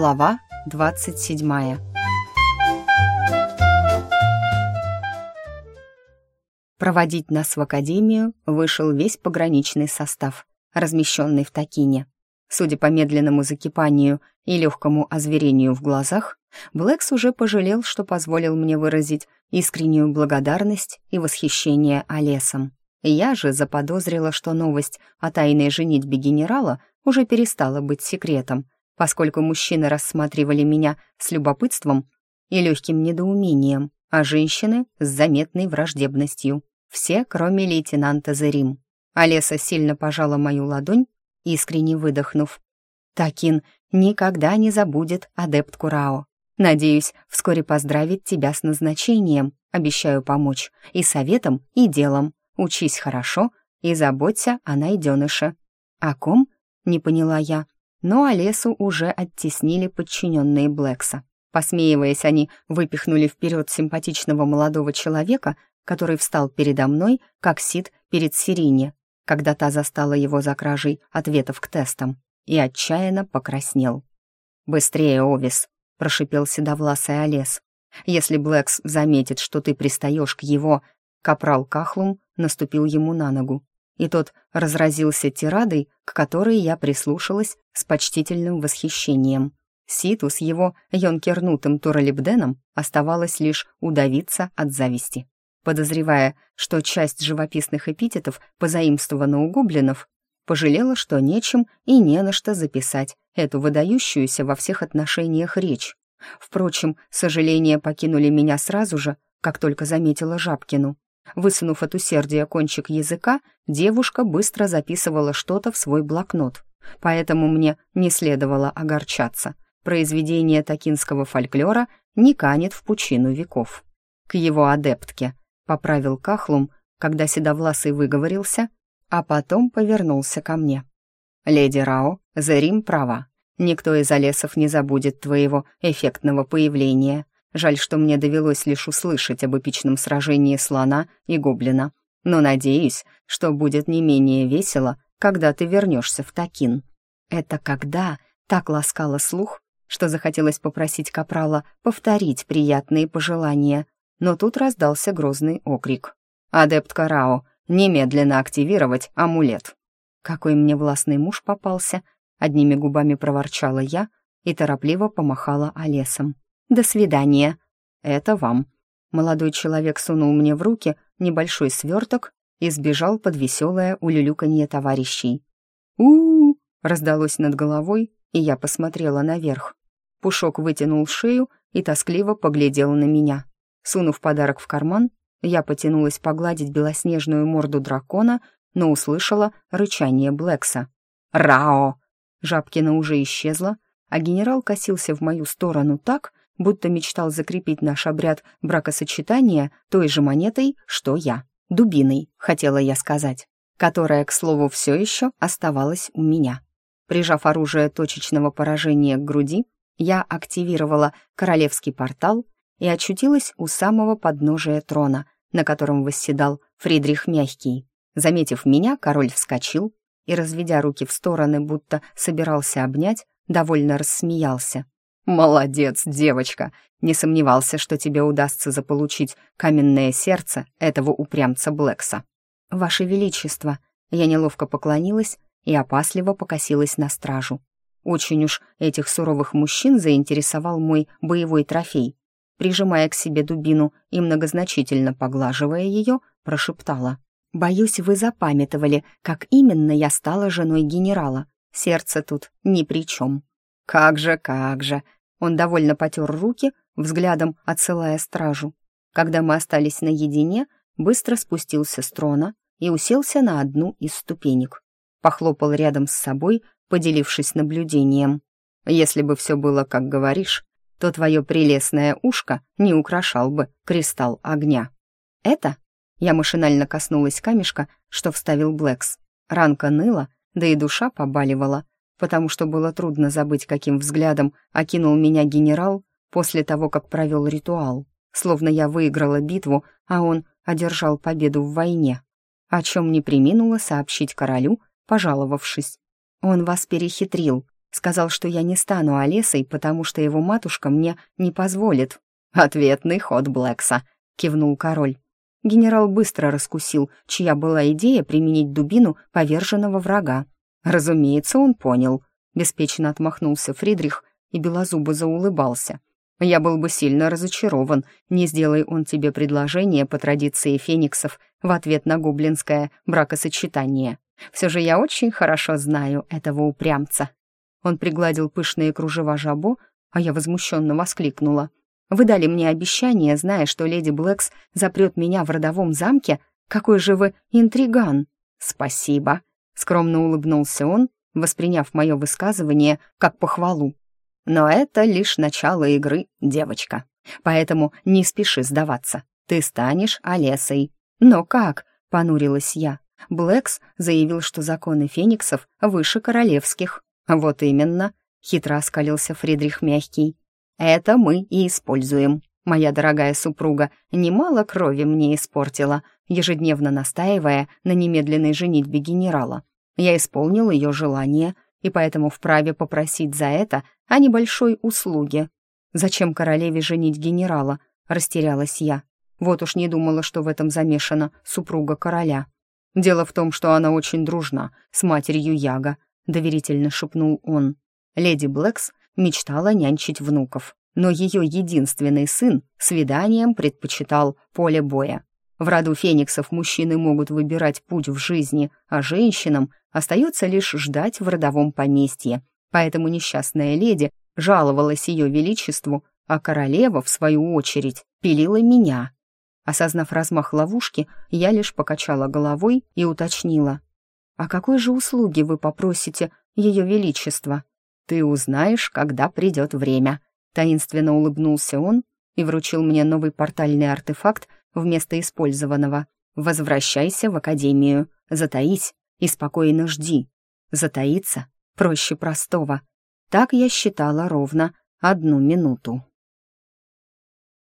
Глава 27 Проводить нас в академию вышел весь пограничный состав, размещенный в Такине. Судя по медленному закипанию и легкому озверению в глазах, Блэкс уже пожалел, что позволил мне выразить искреннюю благодарность и восхищение Олесом. Я же заподозрила, что новость о тайной женитьбе генерала уже перестала быть секретом, поскольку мужчины рассматривали меня с любопытством и легким недоумением, а женщины — с заметной враждебностью. Все, кроме лейтенанта Зерим. Олеса сильно пожала мою ладонь, искренне выдохнув. «Такин никогда не забудет адепт Курао. Надеюсь, вскоре поздравить тебя с назначением, обещаю помочь и советом, и делом. Учись хорошо и заботься о найденыше». «О ком?» — не поняла я. Но Олесу уже оттеснили подчиненные Блэкса. Посмеиваясь, они выпихнули вперед симпатичного молодого человека, который встал передо мной, как Сид перед Сирине, когда та застала его за кражей ответов к тестам, и отчаянно покраснел. «Быстрее, Овис!» — прошипел седовласый Олес. «Если Блэкс заметит, что ты пристаешь к его...» Капрал Кахлум наступил ему на ногу, и тот разразился тирадой, к которой я прислушалась с почтительным восхищением. Ситу с его йонкернутым туралибденом оставалось лишь удавиться от зависти. Подозревая, что часть живописных эпитетов позаимствована у гоблинов, пожалела, что нечем и не на что записать эту выдающуюся во всех отношениях речь. Впрочем, сожаления покинули меня сразу же, как только заметила Жабкину. Высунув от усердия кончик языка, девушка быстро записывала что-то в свой блокнот. Поэтому мне не следовало огорчаться. Произведение токинского фольклора не канет в пучину веков. К его адептке поправил Кахлум, когда Седовласый выговорился, а потом повернулся ко мне. «Леди Рао, Зарим права. Никто из Олесов не забудет твоего эффектного появления. Жаль, что мне довелось лишь услышать об эпичном сражении слона и гоблина. Но надеюсь, что будет не менее весело, когда ты вернешься в Такин. Это когда так ласкало слух, что захотелось попросить Капрала повторить приятные пожелания. Но тут раздался грозный окрик. «Адепт Карао, немедленно активировать амулет!» Какой мне властный муж попался, одними губами проворчала я и торопливо помахала Олесом. «До свидания». «Это вам». Молодой человек сунул мне в руки небольшой сверток и сбежал под веселое улюлюканье товарищей. у, -у, раздалось над головой, и я посмотрела наверх. Пушок вытянул шею и тоскливо поглядел на меня. Сунув подарок в карман, я потянулась погладить белоснежную морду дракона, но услышала рычание Блэкса. «Рао!» Жабкина уже исчезла, а генерал косился в мою сторону так, будто мечтал закрепить наш обряд бракосочетания той же монетой, что я. Дубиной, хотела я сказать, которая, к слову, все еще оставалась у меня. Прижав оружие точечного поражения к груди, я активировала королевский портал и очутилась у самого подножия трона, на котором восседал Фридрих Мягкий. Заметив меня, король вскочил и, разведя руки в стороны, будто собирался обнять, довольно рассмеялся. «Молодец, девочка! Не сомневался, что тебе удастся заполучить каменное сердце этого упрямца Блэкса». «Ваше Величество!» Я неловко поклонилась и опасливо покосилась на стражу. Очень уж этих суровых мужчин заинтересовал мой боевой трофей. Прижимая к себе дубину и многозначительно поглаживая ее, прошептала. «Боюсь, вы запамятовали, как именно я стала женой генерала. Сердце тут ни при чем». «Как же, как же!» Он довольно потер руки, взглядом отсылая стражу. Когда мы остались наедине, быстро спустился с трона и уселся на одну из ступенек. Похлопал рядом с собой, поделившись наблюдением. «Если бы все было, как говоришь, то твое прелестное ушко не украшал бы кристалл огня». «Это?» Я машинально коснулась камешка, что вставил Блэкс. Ранка ныла, да и душа побаливала потому что было трудно забыть, каким взглядом окинул меня генерал после того, как провел ритуал, словно я выиграла битву, а он одержал победу в войне, о чем не приминула сообщить королю, пожаловавшись. «Он вас перехитрил», Сказал, что я не стану Олесой, потому что его матушка мне не позволит». «Ответный ход Блэкса», — кивнул король. Генерал быстро раскусил, чья была идея применить дубину поверженного врага. Разумеется, он понял. Беспечно отмахнулся Фридрих и белозубо заулыбался. Я был бы сильно разочарован, не сделай он тебе предложение по традиции фениксов в ответ на гоблинское бракосочетание. Все же я очень хорошо знаю этого упрямца. Он пригладил пышные кружева жабо, а я возмущенно воскликнула. «Вы дали мне обещание, зная, что леди Блэкс запрет меня в родовом замке? Какой же вы интриган!» «Спасибо», — скромно улыбнулся он, восприняв мое высказывание как похвалу. Но это лишь начало игры, девочка. Поэтому не спеши сдаваться. Ты станешь Олесой. Но как? Понурилась я. Блэкс заявил, что законы фениксов выше королевских. Вот именно, хитро оскалился Фридрих Мягкий. Это мы и используем. Моя дорогая супруга немало крови мне испортила, ежедневно настаивая на немедленной женитьбе генерала. Я исполнил ее желание — и поэтому вправе попросить за это о небольшой услуге. Зачем королеве женить генерала? Растерялась я. Вот уж не думала, что в этом замешана супруга короля. Дело в том, что она очень дружна с матерью Яга, доверительно шепнул он. Леди Блэкс мечтала нянчить внуков, но ее единственный сын свиданием предпочитал поле боя. В роду фениксов мужчины могут выбирать путь в жизни, а женщинам остается лишь ждать в родовом поместье. Поэтому несчастная леди жаловалась ее величеству, а королева, в свою очередь, пилила меня. Осознав размах ловушки, я лишь покачала головой и уточнила. «А какой же услуги вы попросите ее величество?» «Ты узнаешь, когда придет время», — таинственно улыбнулся он и вручил мне новый портальный артефакт вместо использованного. «Возвращайся в академию, затаись и спокойно жди. Затаиться проще простого». Так я считала ровно одну минуту.